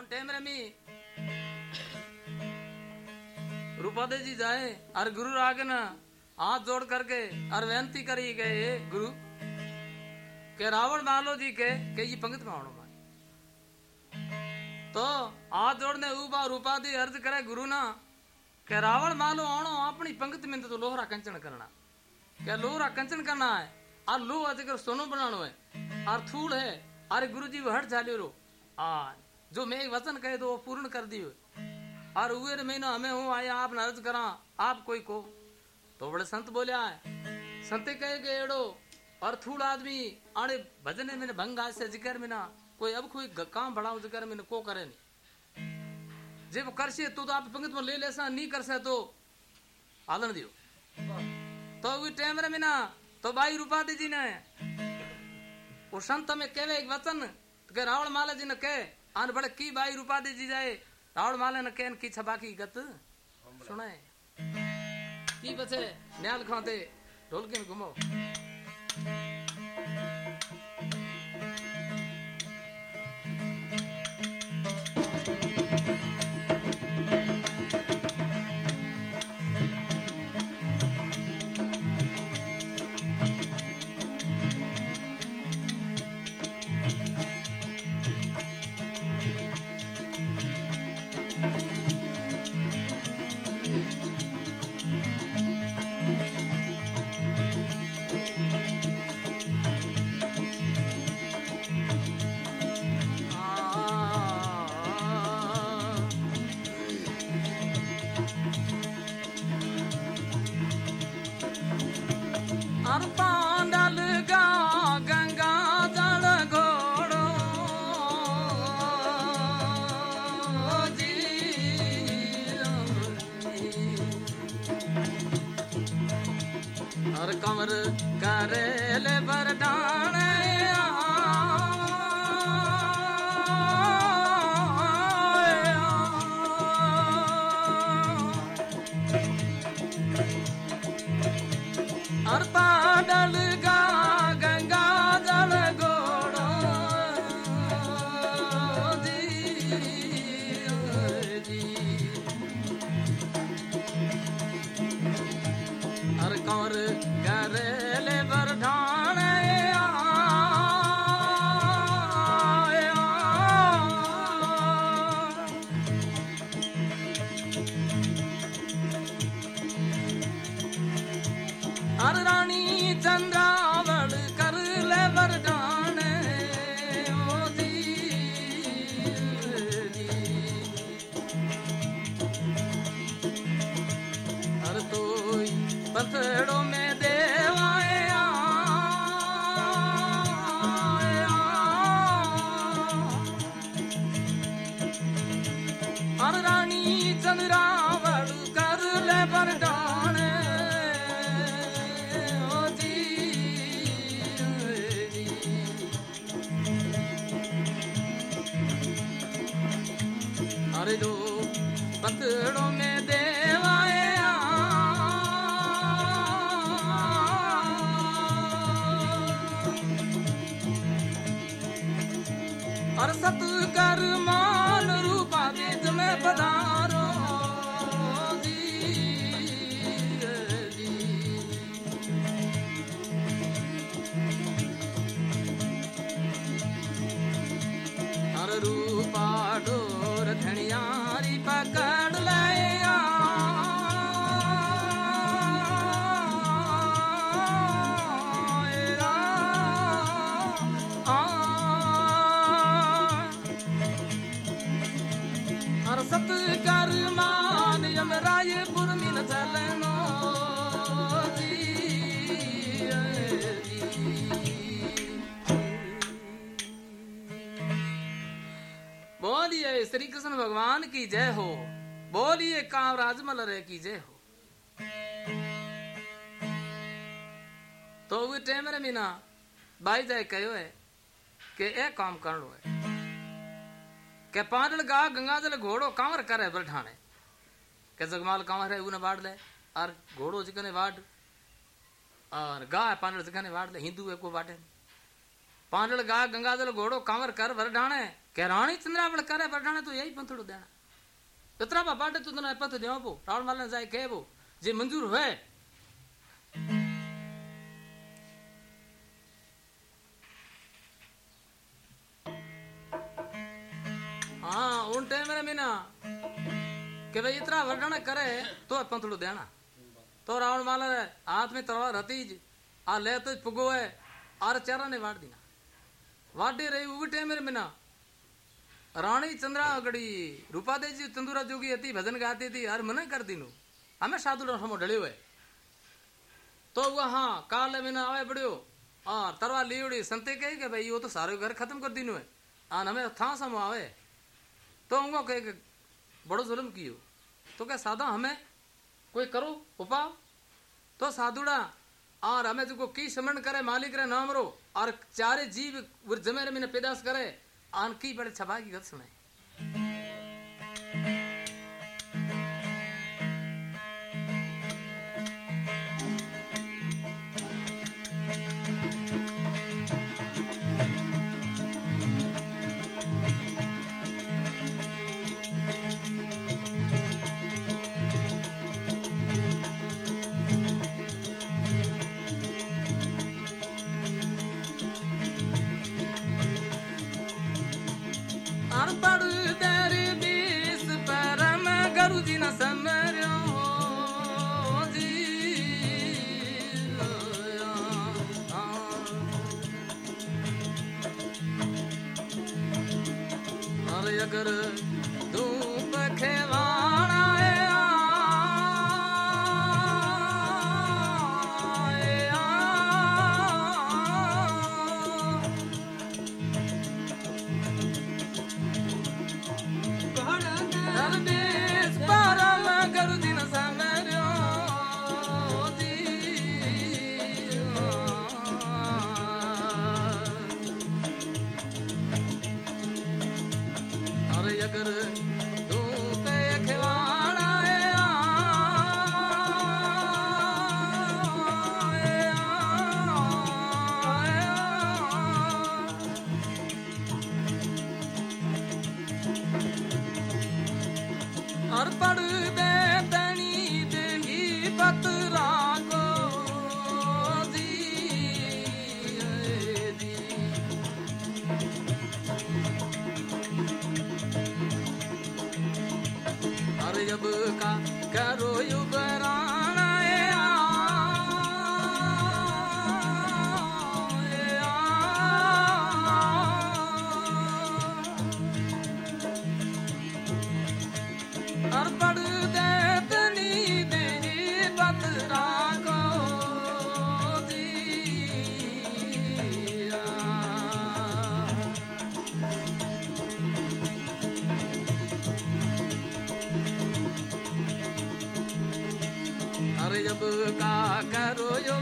उन टाइम रे मी रूपादे जी जाए और गुरु आगे ना हाथ जोड़ करके और बेनती करी के ये गुरु। के रावण मालो जी के के ये पंगत में आवणो तो हाथ जोड़ने उबा रूपादी अर्ज़ करे गुरु ना, के रावण मालो आणो अपनी पंगत में तो लोहरा कंचन करना। क्या लोहरा कंचन करना है और लो अजगर सोनो बनानो है और थूल है, अरे गुरु जी हट जालियो रो। आ जो मैं एक वचन कहे तो वो पूर्ण कर दियो और उर महीना हमें हूँ आया आप अर्ज़ करा आप कोई को। तो बड़े संत बोलिया संत कहे के एड़ो और थूड़ आदमी आने भजन में भंग से ज़िक्र में ना कोई अब कोई काम बढ़ाओ ज़िक्र में को करे नहीं। जे वो कर तो, तो आप पंगत में ले ले सा नहीं कर से तो आदन दियो। तो वी टाइम में ना तो भाई रूपा दी जी ने वो संत में कहवे एक वचन तो के रावण माला जी ने कहे आन बड़े की बाई रूपा दे जी जाए। रावण माले ने कहन की छबा की गत? सुनाए की बचे? न्याल खाते ढोलके में घुमो। श्री बोलिए कामराज मलरे की जय हो। तो वे टाइम रे मीना, भाई जाए कहो है कि ए काम कर लो है। के पांडल गा गंगा जल घोड़ो कांवर करे बलठाने के जगमाल कांवर है, उन्हें बाढ़ ले, और घोड़ो जिकने बाढ़, और गा पांडल जिकने बाढ़ ले, हिंदू है को बाटे पांडल गा, गंगाजल घोड़ो कांवर कर डाणे के रानी चंद्रावल करे डाणे तो यही पंथड़ो देना पथ देव पो रावण माल जाए कहे वो जे मंजूर हुए हाँ उन टाइम मेरे मीना कि भाई इतना वर्णन करे तो पंथड़ो देना तो रावण माल हाथ में तलवार हती ज आ ले तो पुगो है आर चारा ने वाड़ दिया वाडी रही वो टाइम मेरे मीना रानी चंद्रा गड़ी रूपा दे जी चंदूरा जोगी थी भजन गाती थी हर मना कर दीनु हमें साधु समो ढलियो है तो वो हाँ काल महीना आवे पड़ियो। और तरवा लीवड़ी संते कहे कि भाई वो तो सारे घर खत्म कर दीनु है आन हमें था समो आवे। तो उनको कहे बड़ो जुल्म कियो। तो क्या साधा, हमें कोई करो उपाय तो साधुड़ा, और हमें जो की समरण करे, मालिक रे नाम रो, और चारे जीव जमे में पैदाश करे आन की बड़े छबा की गत सुनाई। अगर धूप खेवाना करो यो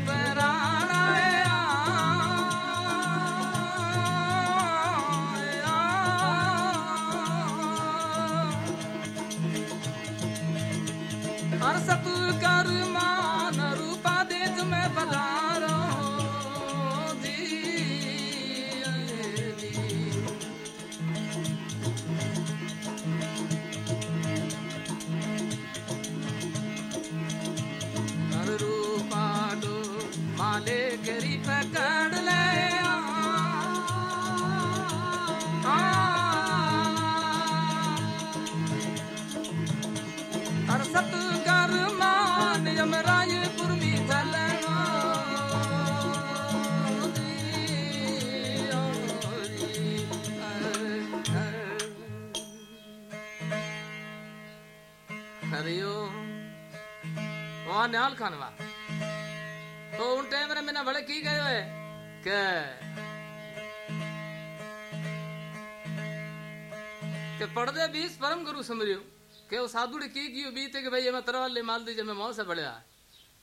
के पढ़दे बीस परम गुरु समरियो के वो साधु ने की कियो बीते के भाई मैं तरवाल ले माल दीजिए मैं मौत से बढ़िया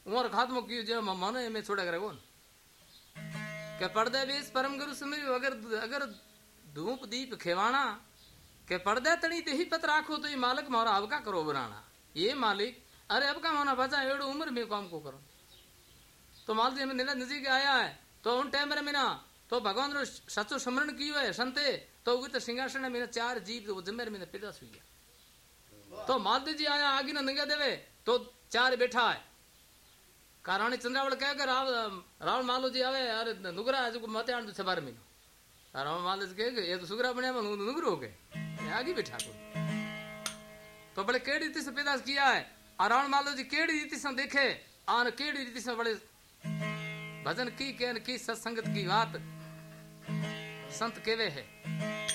उमर खात्मो कियो जो मैं मानो मैं छोड़ा करे कौन? के पढ़दे बीस परम गुरु समरियो अगर अगर धूप दीप खेवाना, के पर्दे तणी ते ही पत राखो तो ये मालिक मारा अब का करो बनाना। ये मालिक, अरे अब का माना बचा, एड़ो उम्र में काम को करो। तो माल जी में नज़दीक आया है तो उन टाइम में मिना तो भगवान रो सचो स्मरण कियो है, संते तो उगत सिंहासन में चार जीव तो जमेर में पैदा हुई गया तो मालदेव जी आया, आगे न नंगा देवे तो चार बैठा है। रानी चंद्रावल कह कर रावण मालो जी आवे, अरे नुगरा है जो मत आन छबार में। रावण मालो जी कहे ये तो सुगरा बने नुगरो हो गए। आगे बैठा को तो बड़े केड़ी रीति से पैदा किया है। और रावण मालो जी केड़ी रीति से देखे आन केड़ी रीति से बड़े भजन की कहन की, सत्संगत की बात संत केवे है। Thank you.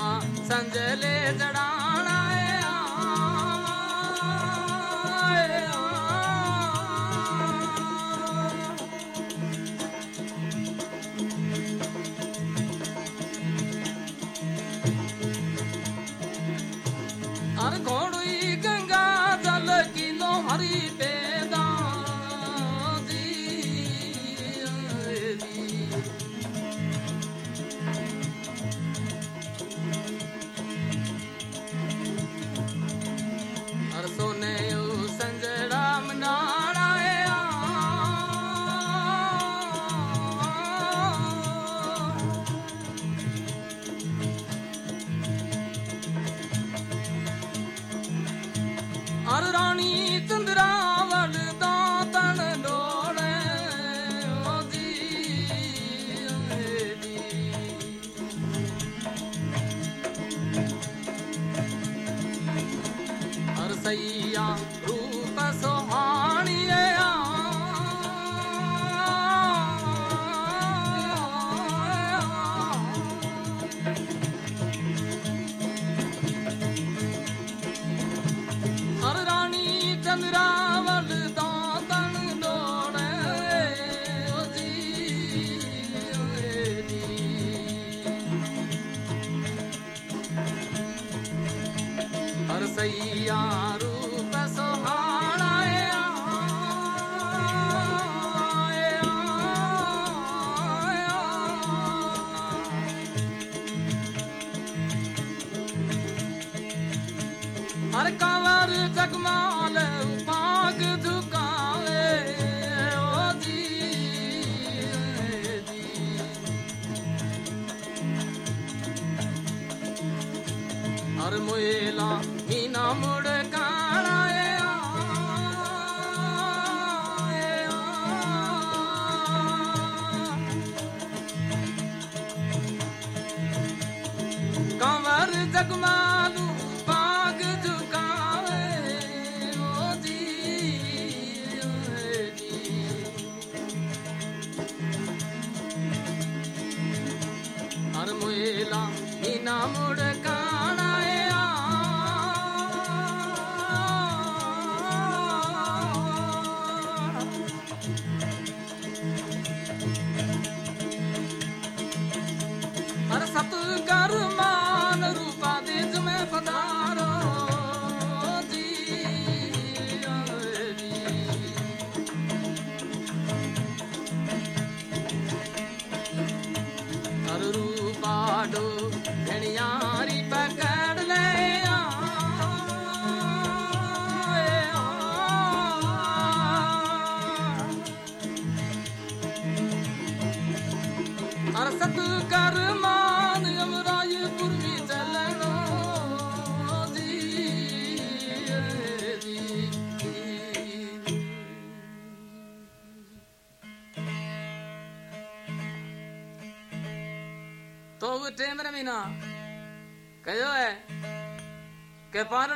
मां संजले जड़ा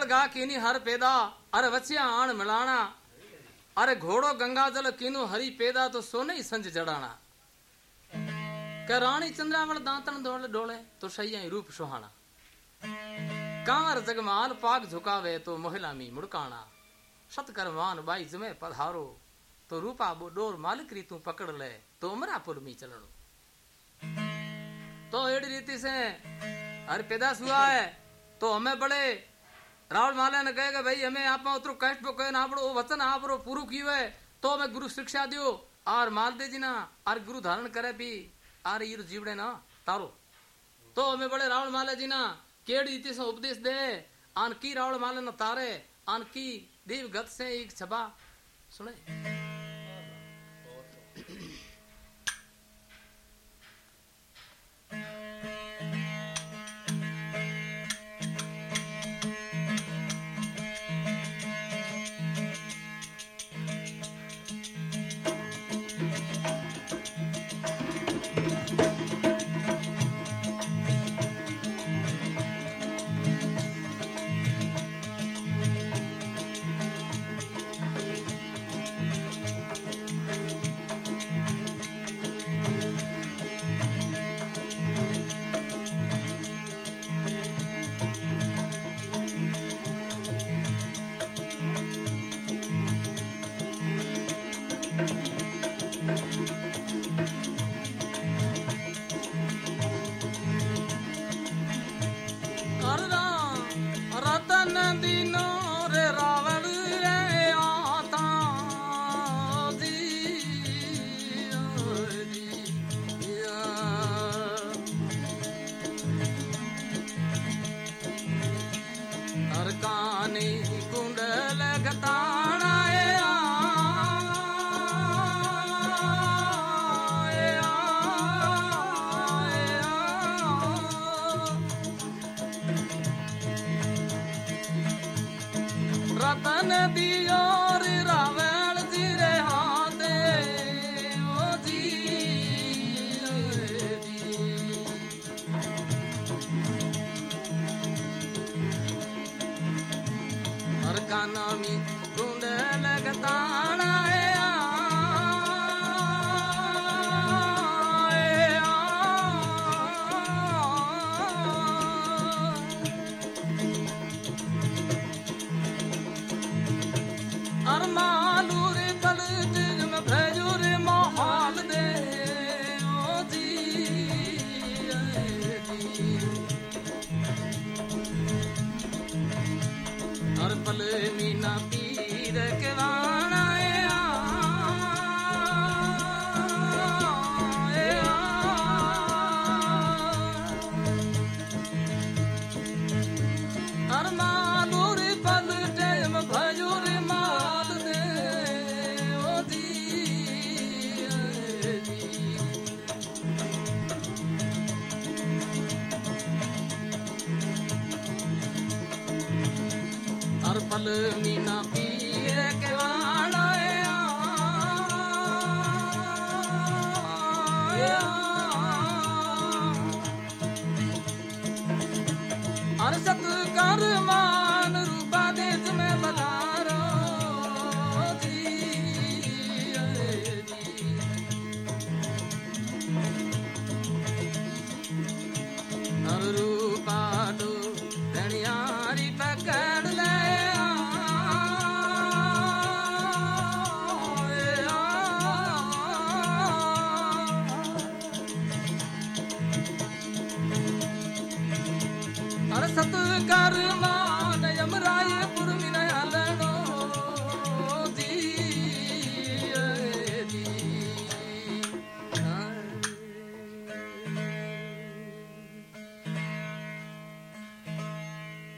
गा कीनी हर पैदा, अरे बच्चिया आण मिलाना। अरे घोड़ो गंगा जल कीनु हरी पैदा तो सोने ही संज जड़ाना। के रानी चंद्रावल दांतन डोले डोले तो सैया रूप सुहाना। कांवर जगमाल पाग झुकावे तो मोहला मुड़काना। सतकरमान बाई जमे पधारो तो रूपा बो डोर मालिक री तू पकड़ ले तो उमरा पुल मी चलनो तो एड़ी रीति से हर पैदा सुहा है तो हमें बड़े रावण माला ने कहेगा भाई, हमें आप उतरो, कष्ट को कहे ना आपड़ो वचन आप पूरू की हुए तो हमें गुरु शिक्षा दियो। आर माल दे जी ना, आर गुरु धारण करे भी, आर ये जीवड़े ना, तारो। तो हमें बड़े रावण माला जी ना, केड़ी रीति से उपदेश दे, आन की रावण माला न तारे, आन की देव गत से एक छबा सुने।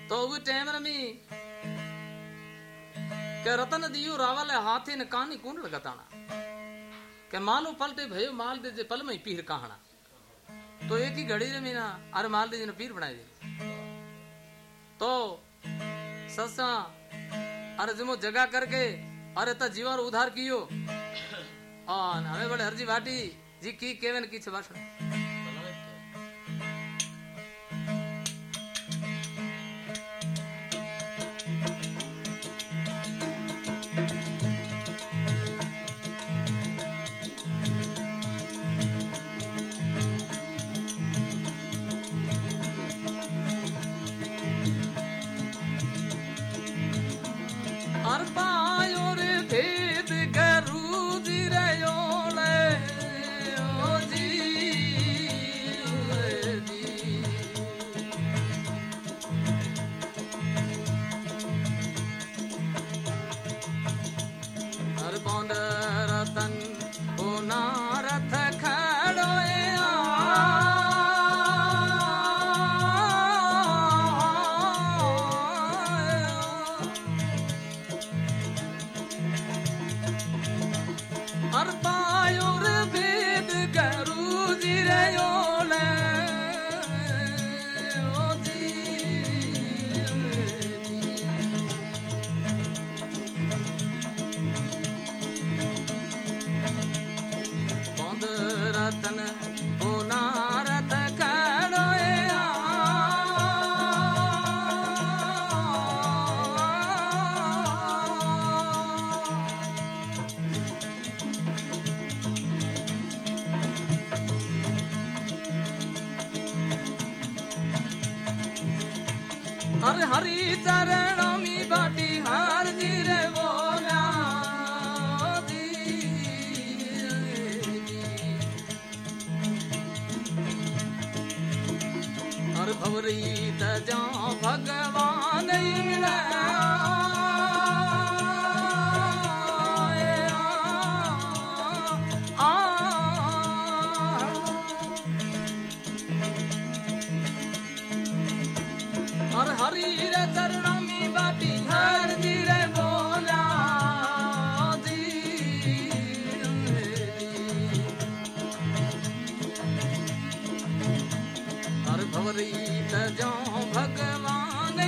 तो वो टाइम रमी के रतन दियो रावल हाथी ने कानी कुंड लगाताना के मालो पलटे भयो माल दे जे पल में पीर कहाना तो एक ही घड़ी रे मीना अरे माल दे ने पीर बनाई दे तो ससा अरे जमो जगह करके, अरे ता जीवार उधार कियो। और हमें बड़े हरजी भाटी जी की केवन की छे जो भगवान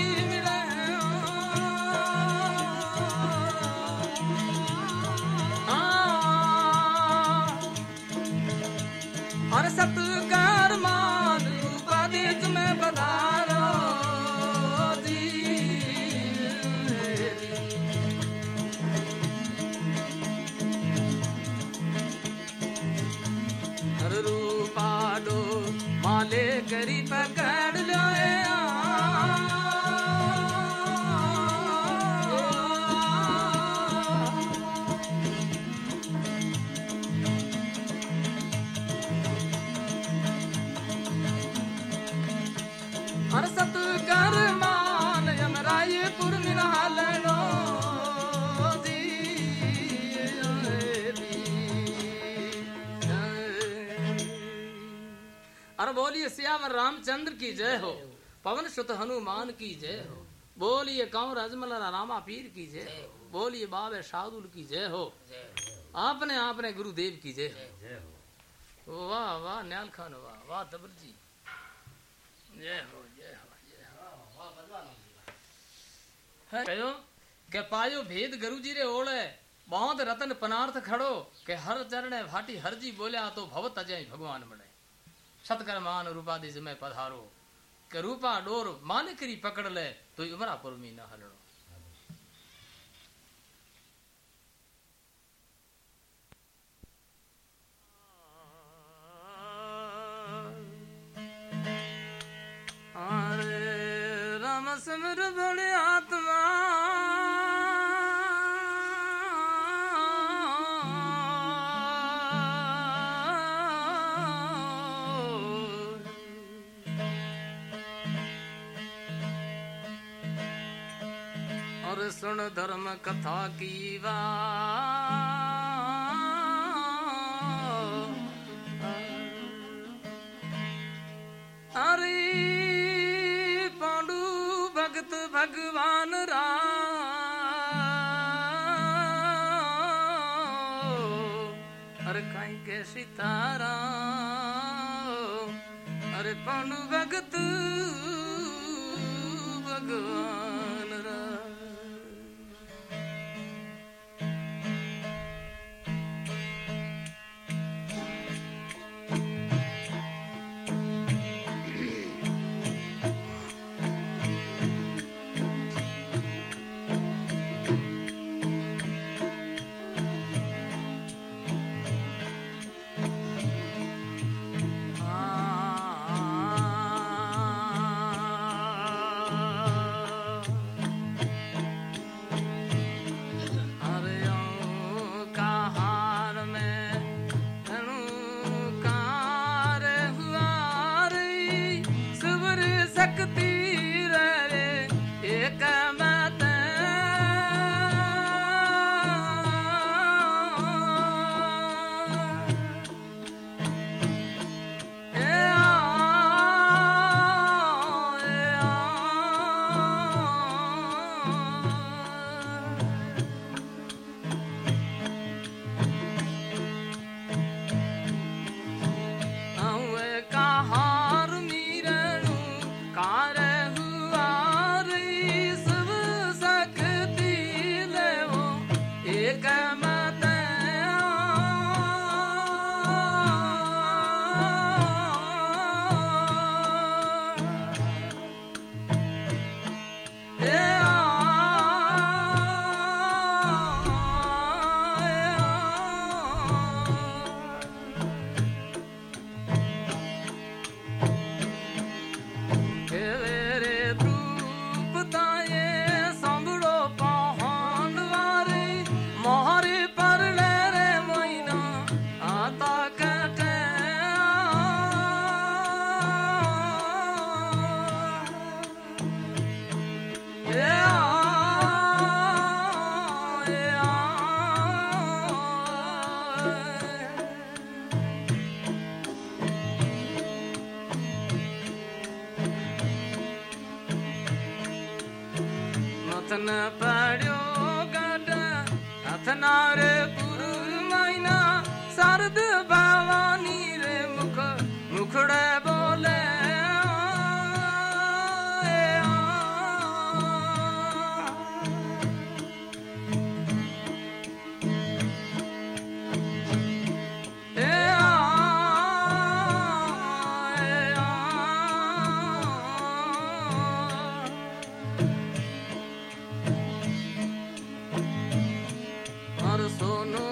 बोलिए, सियावर रामचंद्र की जय हो। पवन सुत हनुमान की जय हो। बोलिए कौर अजमल रामा पीर की जय हो। बोलिए, बाबे शादुल की जय हो। आपने आपने गुरुदेव की जय हो। वाह वाह, न्याल खान, वाह वाह, तबर जी। जय हो जय हो जय हो। पायो भेद गुरु जी रे ओले, बहुत रतन पनार्थ खड़ो, के हर चरण भाटी हर जी बोलिया तो भवत अजय भगवान बने। सतकर मान रूपा दिज में पधारो के रूपा डोर मान करी पकड़ ले तो उमरा पुरमी न हलणो सुन धर्म कथा की वा। अरे पांडु भगत भगवान राम अरे खाई कैसी तारा sono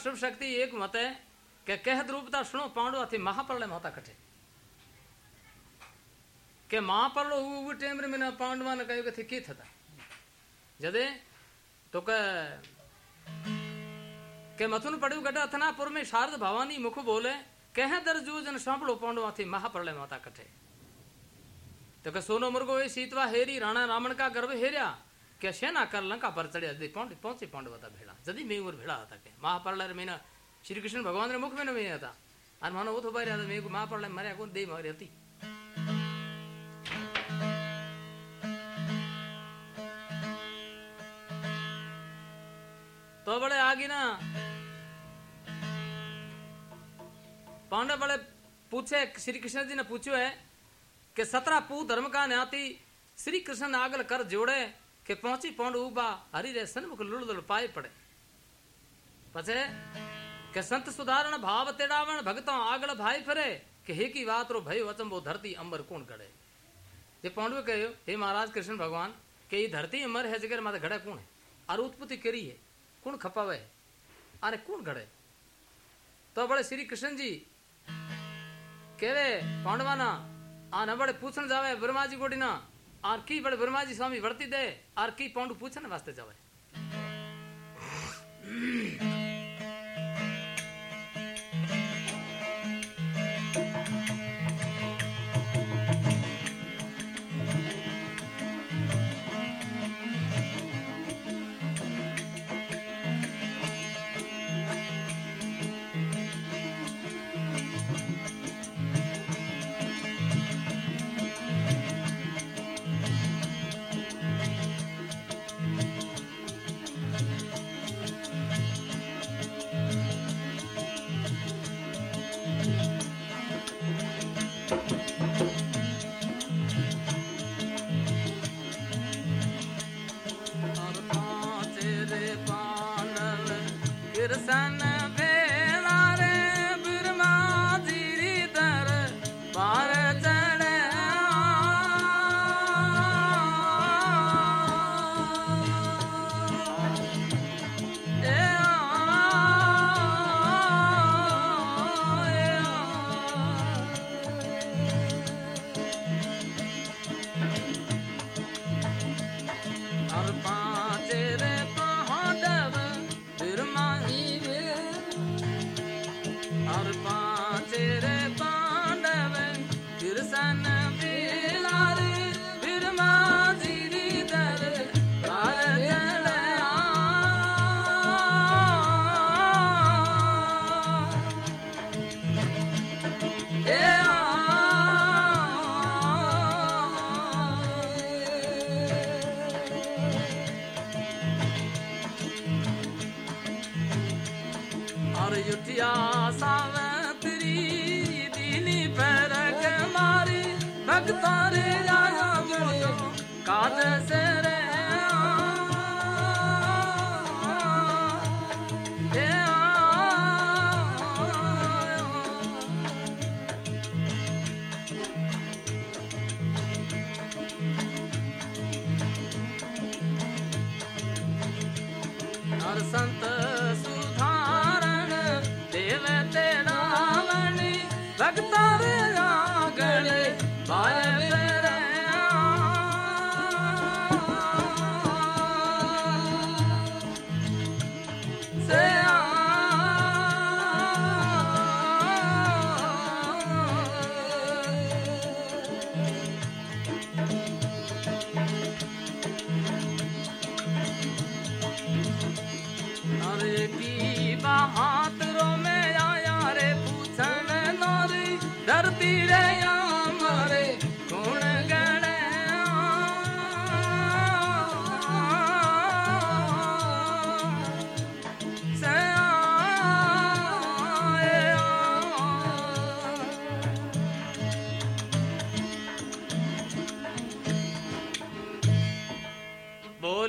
शिव शक्ति एक मत है के कहत रूपता सुनो पांडव थी महाप्रलय माता कटे के महाप्रलय उस टाइम में पांडवा ने कहो कि की था। जदे तो के के मथुन पड़ू गटा अथनापुर में शारद भवानी मुख बोले, कह दर जूजन सांभळो पांडवा थी महाप्रलय माता कटे तो के सोनो मुर्गो ए सीतवा हेरी राणा रावण का गर्भ हेरिया के सेना कर लंका पर चढ़िया जदी पहुँच पहुँचे पांडव था भेड़ा, जदी में उर भेड़ा था के महाप्रलय में श्री कृष्ण भगवान मुख में न में था और मानो वो तो बाहर आता मेरे को महाप्रलय मरिया कौन दे मारी હતી तो बड़े आगे ना, पांडव बड़े पूछे श्री कृष्ण जी ने पूछो है कि सत्रह पू धर्म का न्याती श्री कृष्ण आगल कर जोड़े के पहुँची पौंड उबा, हरी रे सनमुख लुड़ लुड़ पाए पड़े। पचे के संत सुधारण भाव तेड़ावन भगतों आगल भाई फरे, के हे की बात रो भय वचन वो धरती अंबर कौन गड़े। ये पौंड कहे हे महाराज कृष्ण भगवान, के ये धरती अमर है जगह माता घड़े कौन है? अरे उत्पत्ति करी है, कौन खपावे है? अरे कौन घड़े तो बड़े श्री कृष्ण जी कहे पांडवाना आ न बड़े पूछण जावे ब्रह्मा जी कोटी जी गोडी आर की बड़े ब्रह्मा जी स्वामी वर्ती दे की पौंड पूछने वास्ते जावे? भक्ता रे आया बोलो काद से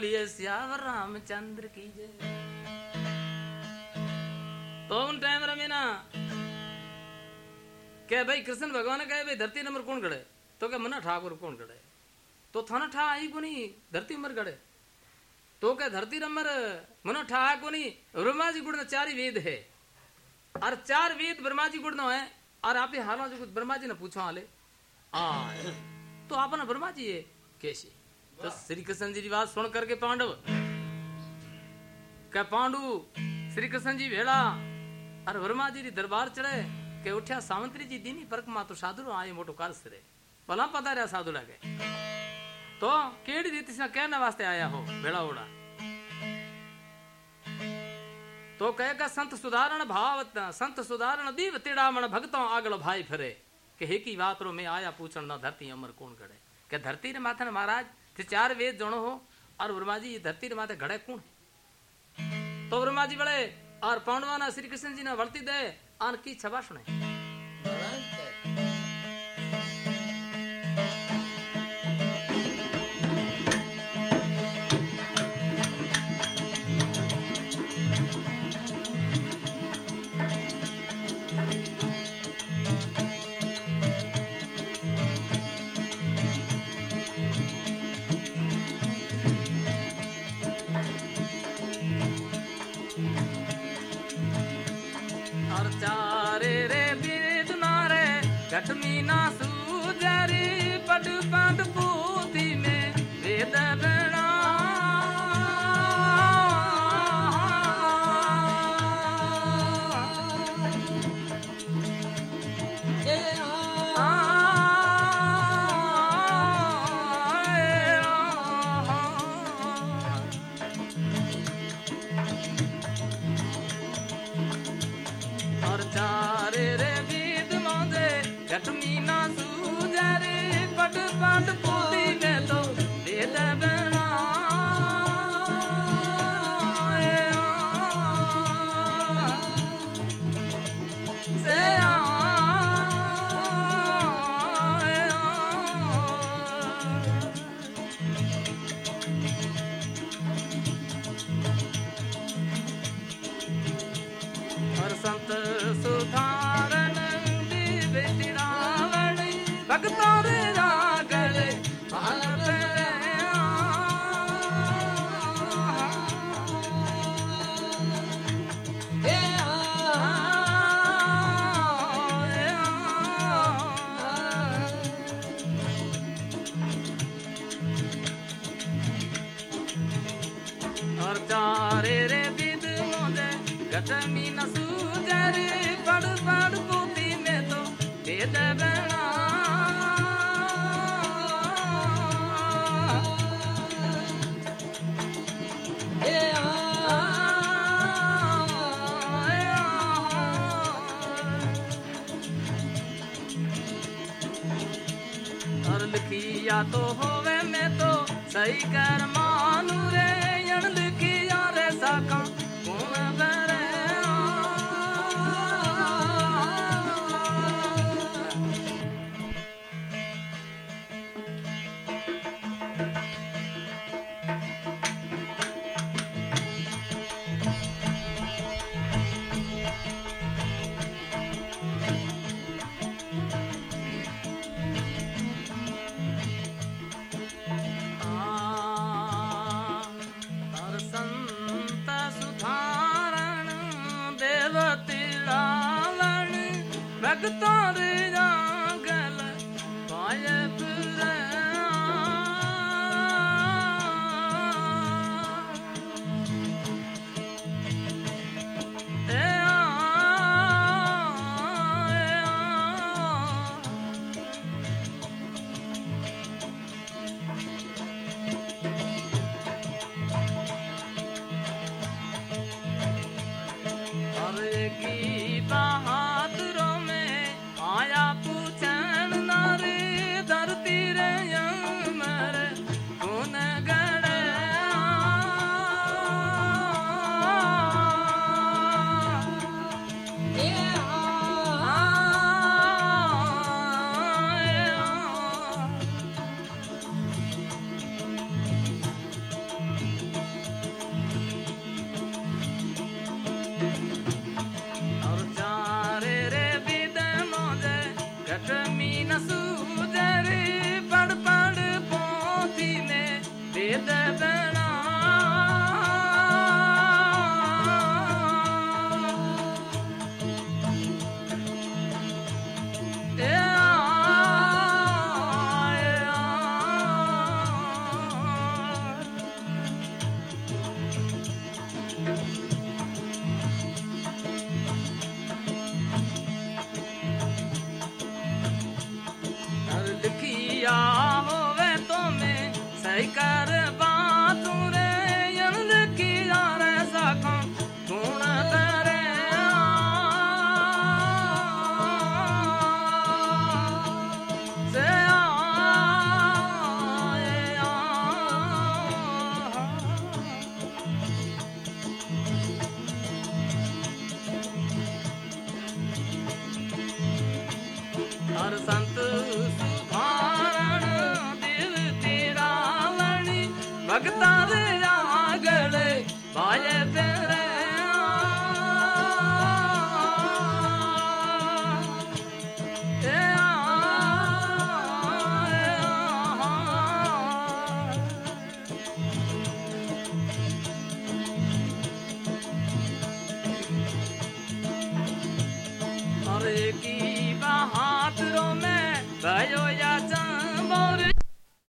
बोलिए श्यावर रामचंद्र की जय। तो उन टाइम रमे ना, के भाई कृष्ण भगवान कहे, भाई धरती नंबर कौन गड़े तो क्या मना ठाकुर कौन गड़े तो थाना ठा आई कोनी धरती नंबर गड़े तो क्या धरती नंबर मनो ठा है कोनी ब्रह्मा जी गुण चार ही वेद है। और चार वेद ब्रह्मा जी गुण है और आप ही हालों जो ब्रह्मा जी ने पूछो हाले। आ तो आपने ब्रह्मा जी है, कैसे? तो श्री कृष्ण जी की बात सुन करके पांडव क्या पांडु श्री कृष्ण जी भेड़ा और वर्मा जी री दरबार चढ़े के उठ्या, सावंतरी जी दीनी परक मा तो साधु आए मोटो कार सिरे। भला पता रहा साधु लगे। तो केड़ी रीति से कहने वास्ते आया हो भेड़ा उड़ा तो कहे का संत सुधारण भाव, संत सुधारण दीव तिड़ामण भक्तों आगल भाई फिरे। के हे की बात रो, मैं आया पूछण ना धरती अमर कौन करे के धरती रे माथे ने महाराज ते चार वेद जोड़ो हो, और ब्रह्मा जी धरती रे माथे घड़े कौन तो ब्रह्मा जी बड़े और पांडवाना श्री कृष्ण जी ने वर्ती दे, आन की छबा सुने Minas The thought it.